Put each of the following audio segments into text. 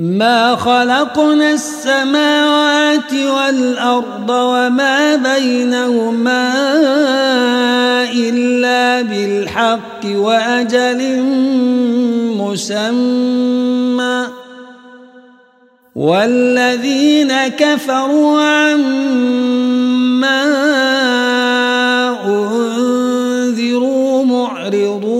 ما خلقنا السماوات والأرض وما بينهما إلا بالحق وأجل مسمى. والذين كفروا عما أنذروا معرضون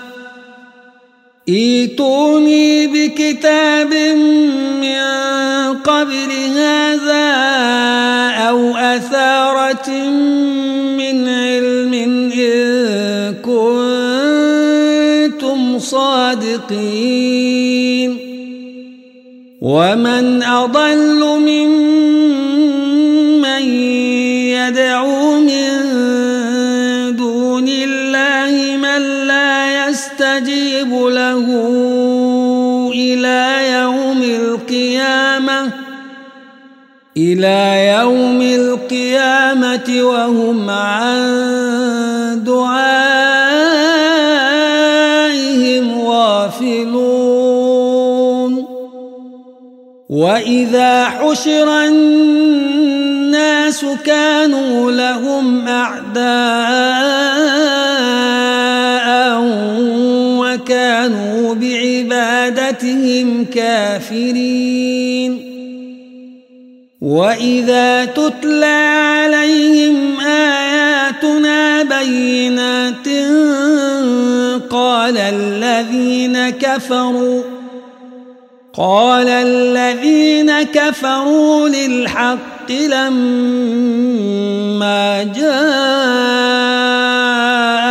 ايتوني بكتاب من قبل هذا أو أثارة من علم إن كنتم صادقين. ومن أضل ممن يدعو من يستجيب له إلى يوم القيامة إلى يوم القيامة وهم عن دعائهم غافلون. وإذا حشر الناس كانوا لهم أعداء بعبادتهم كافرين وإذا تتلى عليهم آياتنا بينات قال الذين كفروا قال الذين كفروا للحق لما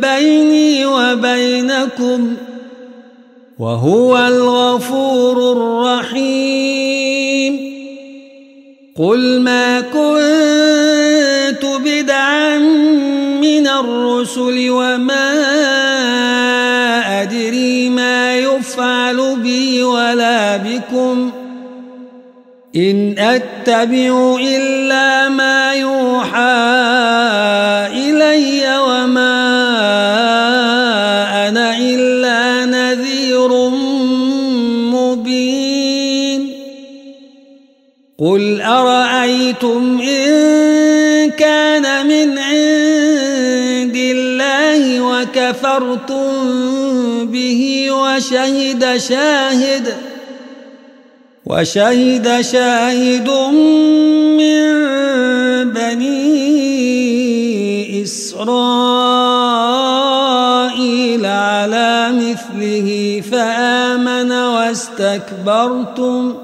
بيني وبينكم وهو الغفور الرحيم. قل ما كنت بدعا من الرسل وما أدري ما يفعل بي ولا بكم. إن أتبع إلا ما قل أرأيتم إن كان من عند الله وكفرتم به وشهد شاهد وشهد شاهد من بني إسرائيل على مثله فآمن واستكبرتم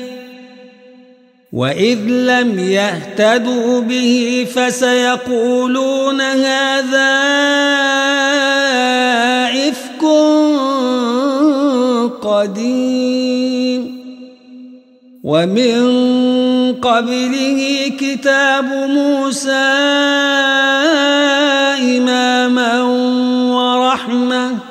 وإذ لم يهتدوا به فسيقولون هذا إفك قديم ومن قبله كتاب موسى إماما ورحمة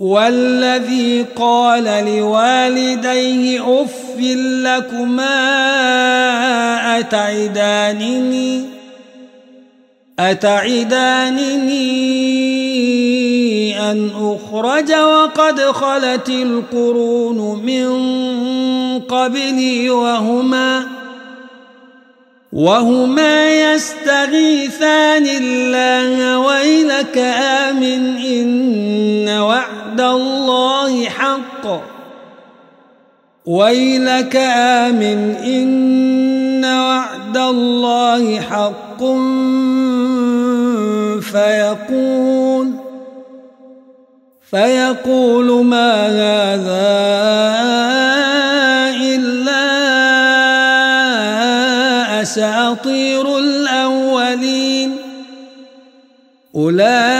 والذي قال لوالديه أف لكما أتعدانني؟ أتعدانني أن أخرج وقد خلت القرون من قبلي وهما وهما يستغيثان الله ويلك آمن إن وعد الله حق. ويلك آمن إن وعد الله حق فيقول فيقول ما هذا إلا أساطير الأولين. أولئك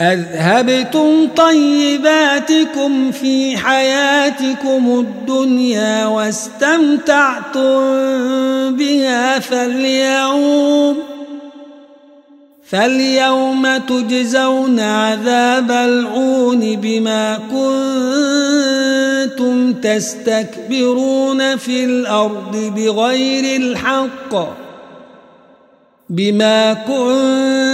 أذهبتم طيباتكم في حياتكم الدنيا واستمتعتم بها فاليوم فاليوم تجزون عذاب العون بما كنتم تستكبرون في الأرض بغير الحق بما كنتم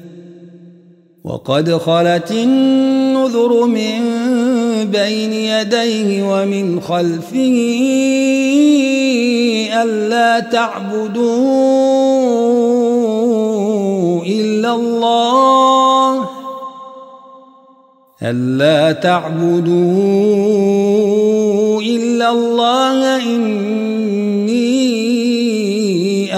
وقد خلت النذر من بين يديه ومن خلفه ألا تعبدوا إلا الله ألا تعبدوا إلا الله إني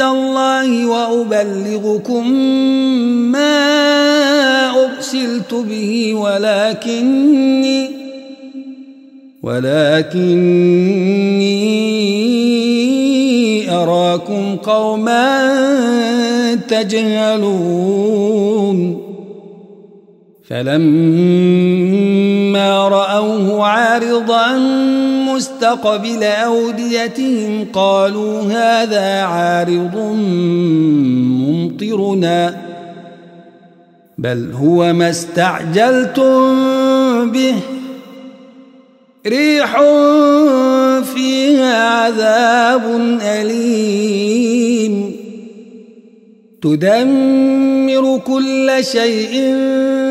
الله وأبلغكم ما أرسلت به ولكني ولكني أراكم قوما تجهلون فلما رأوه عارضا مستقبل أوديتهم قالوا هذا عارض ممطرنا بل هو ما استعجلتم به ريح فيها عذاب أليم تدمر كل شيء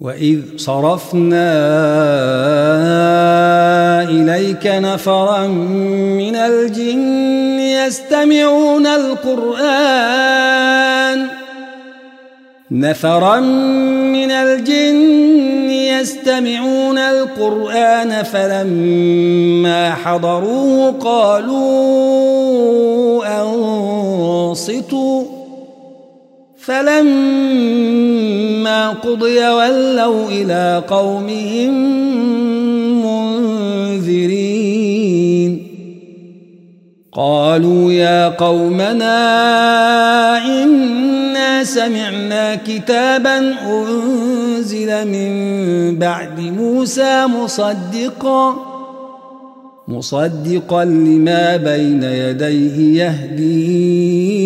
وإذ صرفنا إليك نفرا من الجن يستمعون القرآن نفرا من الجن يستمعون القرآن فلما حضروه قالوا أنصتوا فلما قضي ولوا إلى قومهم منذرين. قالوا يا قومنا إنا سمعنا كتابا أنزل من بعد موسى مصدقا مصدقا لما بين يديه يهدي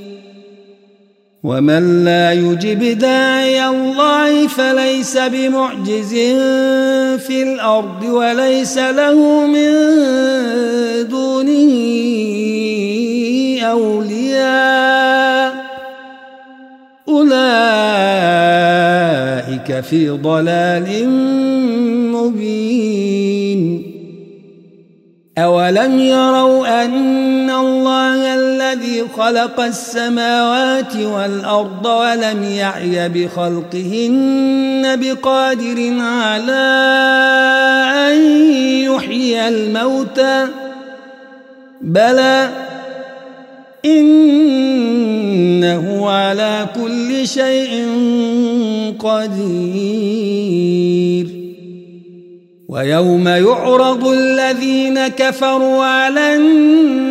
ومن لا يجب داعي الله فليس بمعجز في الأرض وليس له من دونه أولياء أولئك في ضلال مبين أولم يروا أن الله الذي خلق السماوات والأرض ولم يعي بخلقهن بقادر على أن يحيي الموتى بلى إنه على كل شيء قدير. ويوم يعرض الذين كفروا على النار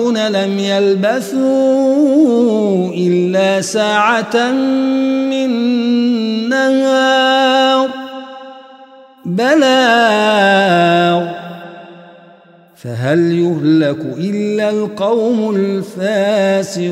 لم يلبثوا إلا ساعة من نهار. بلاغ فهل يهلك إلا القوم الفاسقون.